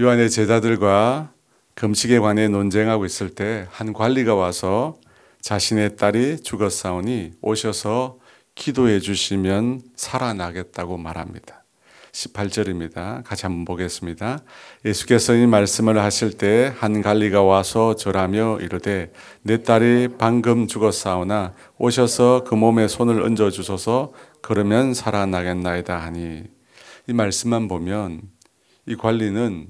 요한의 제자들과 금식에 관해 논쟁하고 있을 때 한 관리가 와서 자신의 딸이 죽었사오니 오셔서 기도해 주시면 살아나겠다고 말합니다. 18절입니다. 같이 한번 보겠습니다. 예수께서 이 말씀을 하실 때한 관리가 와서 절하며 이르되 내 딸이 방금 죽었사오나 오셔서 그 몸에 손을 얹어 주소서 그러면 살아나겠나이다 하니 이 말씀만 보면 이 관리는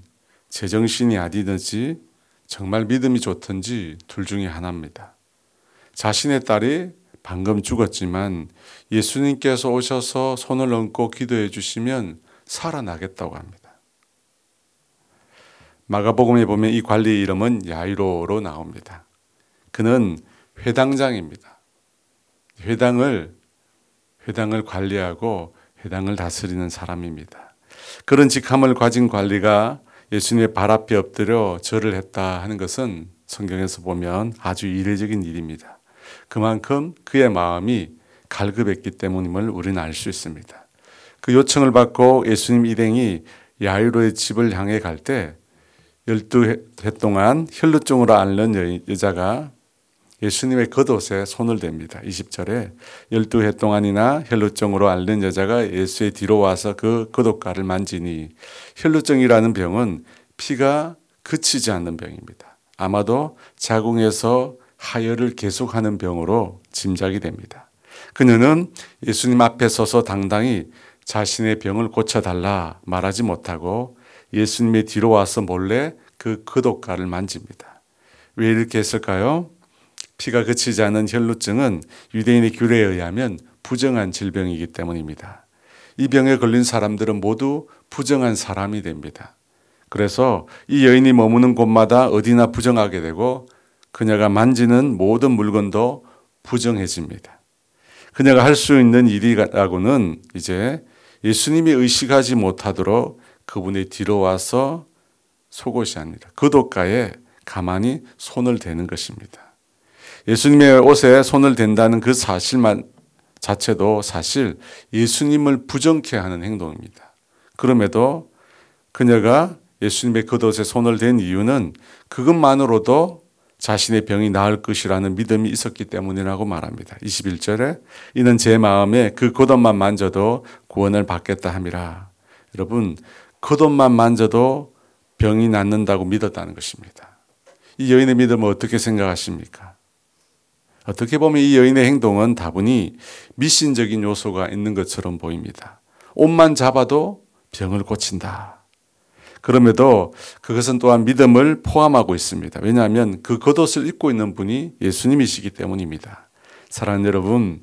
제정신이 아니든지 정말 믿음이 좋든지 둘 중에 하나입니다. 자신의 딸이 방금 죽었지만 예수님께서 오셔서 손을 얹고 기도해 주시면 살아나겠다고 합니다. 마가복음에 보면 이 관리 이름은 야이로로 나옵니다. 그는 회당장입니다. 회당을 회당을 관리하고 회당을 다스리는 사람입니다. 그런 직함을 가진 관리가 예수님의 발 앞에 엎드려 절을 했다 하는 것은 성경에서 보면 아주 이례적인 일입니다. 그만큼 그의 마음이 갈급했기 때문임을 우리는 알 수 있습니다. 그 요청을 받고 예수님 일행이 야이로의 집을 향해 갈때 12해 동안 혈루증으로 앓는 여자가 예수님의 겉옷에 손을 댑니다. 20절에 12해 동안이나 혈루증으로 앓는 여자가 예수의 뒤로 와서 그 겉옷가를 만지니 혈루증이라는 병은 피가 그치지 않는 병입니다. 아마도 자궁에서 하혈을 계속하는 병으로 짐작이 됩니다. 그녀는 예수님 앞에 서서 당당히 자신의 병을 고쳐달라 말하지 못하고 예수님의 뒤로 와서 몰래 그 겉옷가를 만집니다. 왜 이렇게 했을까요? 피가 그치지 않은 혈루증은 유대인의 규례에 의하면 부정한 질병이기 때문입니다. 이 병에 걸린 사람들은 모두 부정한 사람이 됩니다. 그래서 이 여인이 머무는 곳마다 어디나 부정하게 되고 그녀가 만지는 모든 물건도 부정해집니다. 그녀가 할 수 있는 일이라고는 이제 예수님이 의식하지 못하도록 그분의 뒤로 와서 속옷이 아니라 그 도가에 가만히 손을 대는 것입니다. 예수님의 옷에 손을 댄다는 그 사실만 자체도 사실 예수님을 부정케 하는 행동입니다. 그럼에도 그녀가 예수님의 겉옷에 손을 댄 이유는 그것만으로도 자신의 병이 나을 것이라는 믿음이 있었기 때문이라고 말합니다. 21절에 이는 제 마음에 그 겉옷만 만져도 구원을 받겠다 함이라. 여러분, 겉옷만 만져도 병이 낫는다고 믿었다는 것입니다. 이 여인의 믿음을 어떻게 생각하십니까? 어떻게 보면 이 여인의 행동은 다분히 미신적인 요소가 있는 것처럼 보입니다. 옷만 잡아도 병을 고친다. 그럼에도 그것은 또한 믿음을 포함하고 있습니다. 왜냐하면 그 겉옷을 입고 있는 분이 예수님이시기 때문입니다. 사랑하는 여러분,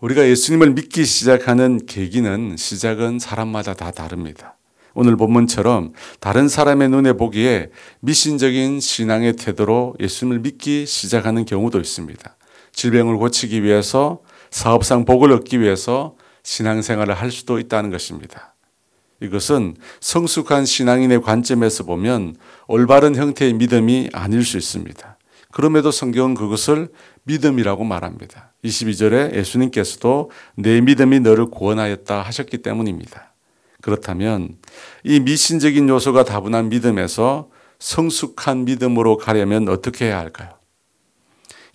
우리가 예수님을 믿기 시작하는 계기는 시작은 사람마다 다 다릅니다. 오늘 본문처럼 다른 사람의 눈에 보기에 미신적인 신앙의 태도로 예수님을 믿기 시작하는 경우도 있습니다. 질병을 고치기 위해서 사업상 복을 얻기 위해서 신앙생활을 할 수도 있다는 것입니다. 이것은 성숙한 신앙인의 관점에서 보면 올바른 형태의 믿음이 아닐 수 있습니다. 그럼에도 성경은 그것을 믿음이라고 말합니다. 22절에 예수님께서도 내 믿음이 너를 구원하였다 하셨기 때문입니다. 그렇다면 이 미신적인 요소가 다분한 믿음에서 성숙한 믿음으로 가려면 어떻게 해야 할까요?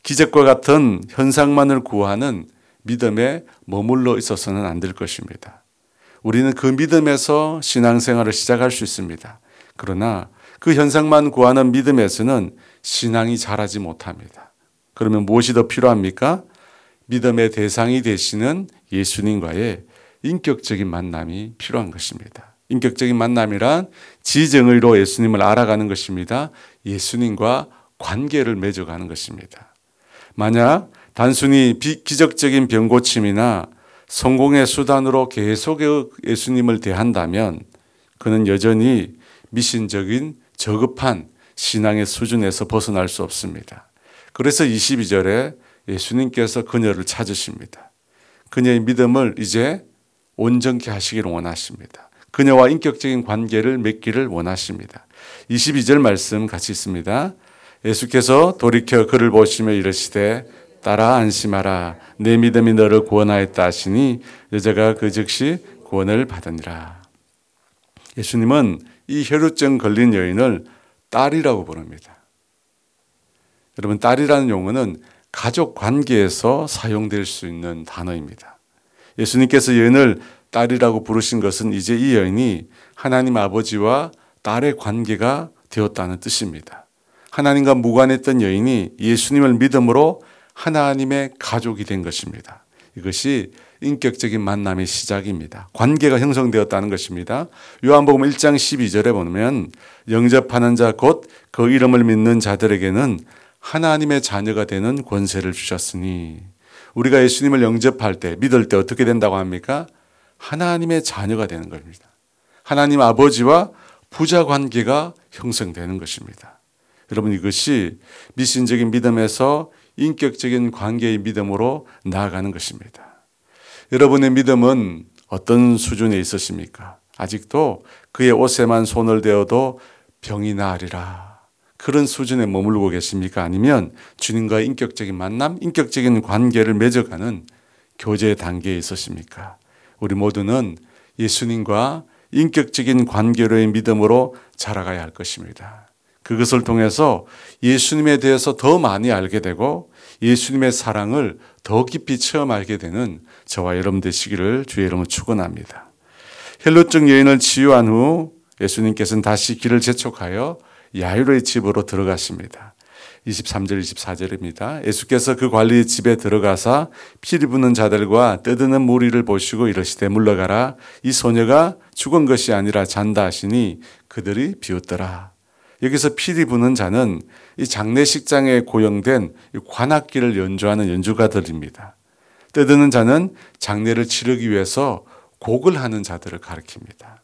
기적과 같은 현상만을 구하는 믿음에 머물러 있어서는 안 될 것입니다. 우리는 그 믿음에서 신앙생활을 시작할 수 있습니다. 그러나 그 현상만 구하는 믿음에서는 신앙이 자라지 못합니다. 그러면 무엇이 더 필요합니까? 믿음의 대상이 되시는 예수님과의 인격적인 만남이 필요한 것입니다. 인격적인 만남이란 지정의로 예수님을 알아가는 것입니다. 예수님과 관계를 맺어가는 것입니다. 만약 단순히 기적적인 병고침이나 성공의 수단으로 계속 예수님을 대한다면 그는 여전히 미신적인 저급한 신앙의 수준에서 벗어날 수 없습니다. 그래서 22절에 예수님께서 그녀를 찾으십니다. 그녀의 믿음을 이제 온전케 하시기를 원하십니다. 그녀와 인격적인 관계를 맺기를 원하십니다. 22절 말씀 같이 있습니다. 예수께서 돌이켜 그를 보시며 이르시되 따라 안심하라. 내 믿음이 너를 구원하였다 하시니 여자가 그 즉시 구원을 받으니라. 예수님은 이 혈루증 걸린 여인을 딸이라고 부릅니다. 여러분, 딸이라는 용어는 가족 관계에서 사용될 수 있는 단어입니다. 예수님께서 여인을 딸이라고 부르신 것은 이제 이 여인이 하나님 아버지와 딸의 관계가 되었다는 뜻입니다. 하나님과 무관했던 여인이 예수님을 믿음으로 하나님의 가족이 된 것입니다. 이것이 인격적인 만남의 시작입니다. 관계가 형성되었다는 것입니다. 요한복음 1장 12절에 보면 영접하는 자 곧 그 이름을 믿는 자들에게는 하나님의 자녀가 되는 권세를 주셨으니 우리가 예수님을 영접할 때 믿을 때 어떻게 된다고 합니까? 하나님의 자녀가 되는 겁니다. 하나님 아버지와 부자 관계가 형성되는 것입니다. 여러분 이것이 미신적인 믿음에서 인격적인 관계의 믿음으로 나아가는 것입니다. 여러분의 믿음은 어떤 수준에 있으십니까? 아직도 그의 옷에만 손을 대어도 병이 나으리라. 그런 수준에 머물고 계십니까? 아니면 주님과의 인격적인 만남, 인격적인 관계를 맺어가는 교제 단계에 있으십니까? 우리 모두는 예수님과 인격적인 관계로의 믿음으로 자라가야 할 것입니다. 그것을 통해서 예수님에 대해서 더 많이 알게 되고 예수님의 사랑을 더 깊이 체험하게 되는 저와 여러분 되시기를 주의 이름으로 축원합니다. 헬로증 여인을 치유한 후 예수님께서는 다시 길을 재촉하여 야이로의 집으로 들어가십니다. 23절 24절입니다. 예수께서 그 관리의 집에 들어가사 피리 부는 자들과 떠드는 무리를 보시고 이러시되 물러가라 이 소녀가 죽은 것이 아니라 잔다 하시니 그들이 비웃더라. 여기서 피리 부는 자는 이 장례식장에 고용된 관악기를 연주하는 연주가들입니다. 떠드는 자는 장례를 치르기 위해서 곡을 하는 자들을 가리킵니다.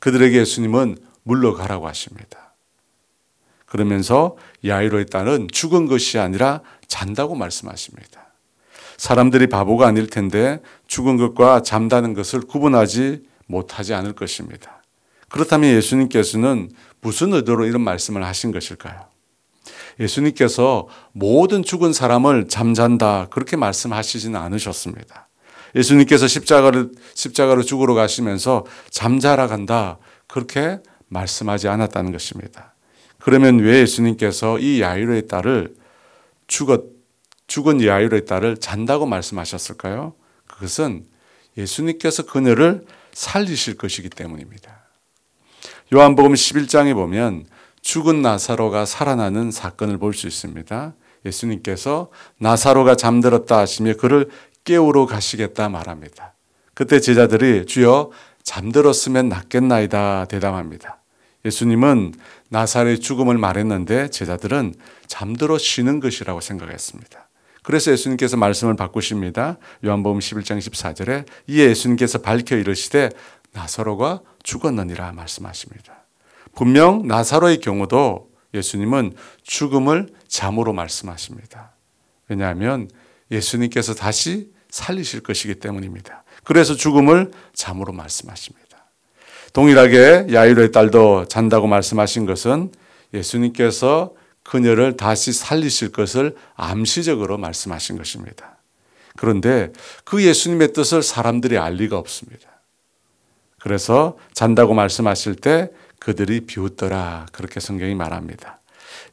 그들에게 예수님은 물러가라고 하십니다. 그러면서 야이로의 딸은 죽은 것이 아니라 잔다고 말씀하십니다. 사람들이 바보가 아닐 텐데 죽은 것과 잠다는 것을 구분하지 못하지 않을 것입니다. 그렇다면 예수님께서는 무슨 의도로 이런 말씀을 하신 것일까요? 예수님께서 모든 죽은 사람을 잠잔다 그렇게 말씀하시지는 않으셨습니다. 예수님께서 십자가를 십자가로 죽으러 가시면서 잠자라 간다 그렇게 말씀하지 않았다는 것입니다. 그러면 왜 예수님께서 이 야이로의 딸을 죽었 죽은 야이로의 딸을 잔다고 말씀하셨을까요? 그것은 예수님께서 그녀를 살리실 것이기 때문입니다. 요한복음 11장에 보면 죽은 나사로가 살아나는 사건을 볼 수 있습니다. 예수님께서 나사로가 잠들었다 하시며 그를 깨우러 가시겠다 말합니다. 그때 제자들이 주여 잠들었으면 낫겠나이다 대담합니다. 예수님은 나사로의 죽음을 말했는데 제자들은 잠들어 쉬는 것이라고 생각했습니다. 그래서 예수님께서 말씀을 바꾸십니다. 요한복음 11장 14절에 이에 예수님께서 밝혀 이르시되 나사로가 죽었느니라 말씀하십니다. 분명 나사로의 경우도 예수님은 죽음을 잠으로 말씀하십니다. 왜냐하면 예수님께서 다시 살리실 것이기 때문입니다. 그래서 죽음을 잠으로 말씀하십니다. 동일하게 야이로의 딸도 잔다고 말씀하신 것은 예수님께서 그녀를 다시 살리실 것을 암시적으로 말씀하신 것입니다. 그런데 그 예수님의 뜻을 사람들이 알 리가 없습니다. 그래서 잔다고 말씀하실 때 그들이 비웃더라. 그렇게 성경이 말합니다.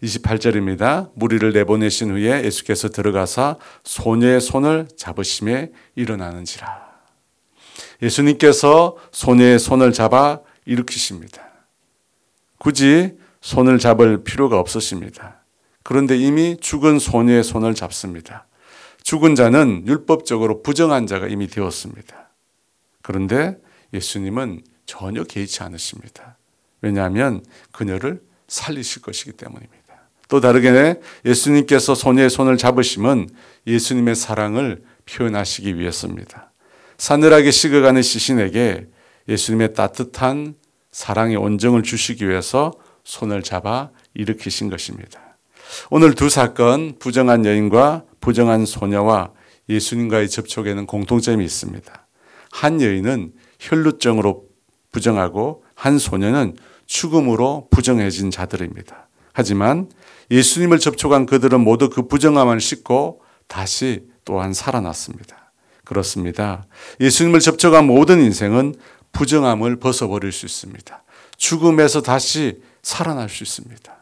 28절입니다. 무리를 내보내신 후에 예수께서 들어가사 소녀의 손을 잡으심에 일어나는지라. 예수님께서 소녀의 손을 잡아 일으키십니다. 굳이 손을 잡을 필요가 없으십니다. 그런데 이미 죽은 소녀의 손을 잡습니다. 죽은 자는 율법적으로 부정한 자가 이미 되었습니다. 그런데 예수님은 전혀 개의치 않으십니다. 왜냐하면 그녀를 살리실 것이기 때문입니다. 또 다르게 예수님께서 소녀의 손을 잡으심은 예수님의 사랑을 표현하시기 위해서입니다. 사늘하게 식어가는 시신에게 예수님의 따뜻한 사랑의 온정을 주시기 위해서 손을 잡아 일으키신 것입니다. 오늘 두 사건, 부정한 여인과 부정한 소녀와 예수님과의 접촉에는 공통점이 있습니다. 한 여인은 혈루증으로 부정하고 한 소녀는 죽음으로 부정해진 자들입니다. 하지만 예수님을 접촉한 그들은 모두 그 부정함을 씻고 다시 또한 살아났습니다. 그렇습니다. 예수님을 접촉한 모든 인생은 부정함을 벗어버릴 수 있습니다. 죽음에서 다시 살아날 수 있습니다.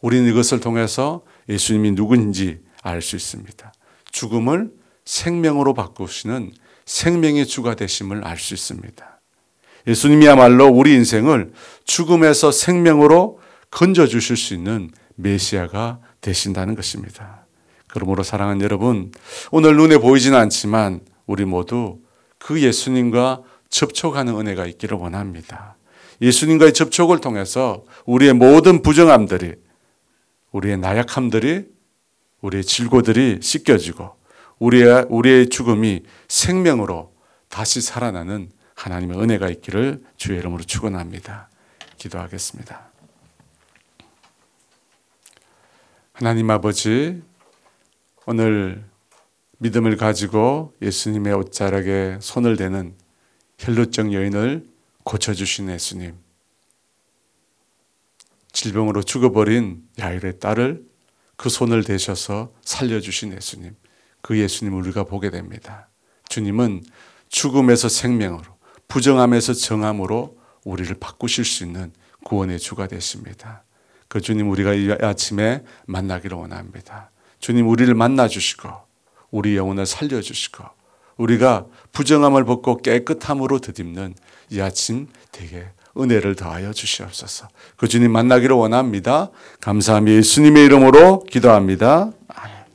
우리는 이것을 통해서 예수님이 누구인지 알 수 있습니다. 죽음을 생명으로 바꾸시는 생명의 주가 되심을 알 수 있습니다. 예수님이야말로 우리 인생을 죽음에서 생명으로 건져 주실 수 있는 메시아가 되신다는 것입니다. 그러므로 사랑하는 여러분, 오늘 눈에 보이지는 않지만 우리 모두 그 예수님과 접촉하는 은혜가 있기를 원합니다. 예수님과의 접촉을 통해서 우리의 모든 부정함들이 우리의 나약함들이 우리의 질고들이 씻겨지고 우리의 우리의 죽음이 생명으로 다시 살아나는 하나님의 은혜가 있기를 주의 이름으로 축원합니다. 기도하겠습니다. 하나님 아버지 오늘 믿음을 가지고 예수님의 옷자락에 손을 대는 혈루증 여인을 고쳐주신 예수님. 질병으로 죽어버린 야일의 딸을 그 손을 대셔서 살려주신 예수님. 그 예수님을 우리가 보게 됩니다. 주님은 죽음에서 생명으로, 부정함에서 정함으로 우리를 바꾸실 수 있는 구원의 주가 되십니다. 그 주님 우리가 이 아침에 만나기를 원합니다. 주님 우리를 만나 주시고 우리 영혼을 살려 주시고 우리가 부정함을 벗고 깨끗함으로 드딥는 이 아침 되게 은혜를 더하여 주시옵소서. 그 주님 만나기를 원합니다. 감사함이 예수님의 이름으로 기도합니다.